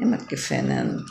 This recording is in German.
immer gefallen.